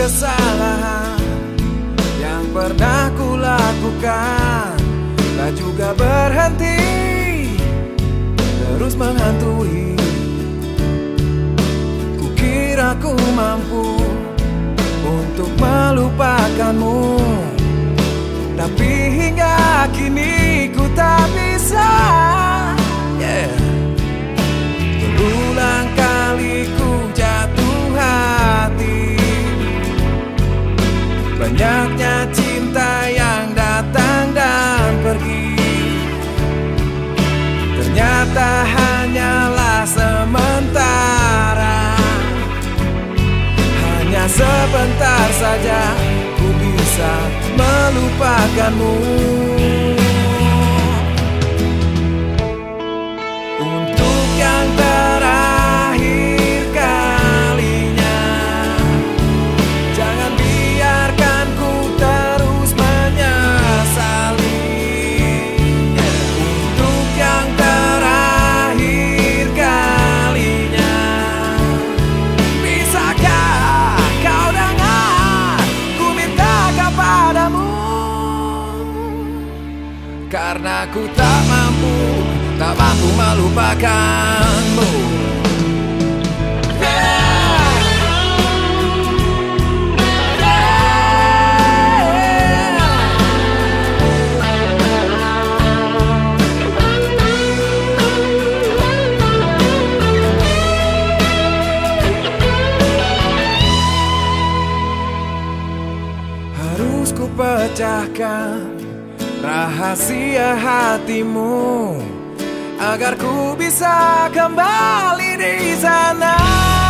Kesalahan yang pernah ku lakukan. Tak juga berhenti Terus menghantui. Kukira ku mampu Untuk melupakanmu Banyaknya cinta yang datang dan pergi. Ternyata hanyalah sementara. Hanya sebentar saja ku bisa melupakanmu Karena ku tak mampu Tak mampu melupakanmu. Harus pecahkan rahasia hatimu Agar ku bisa kembali di sana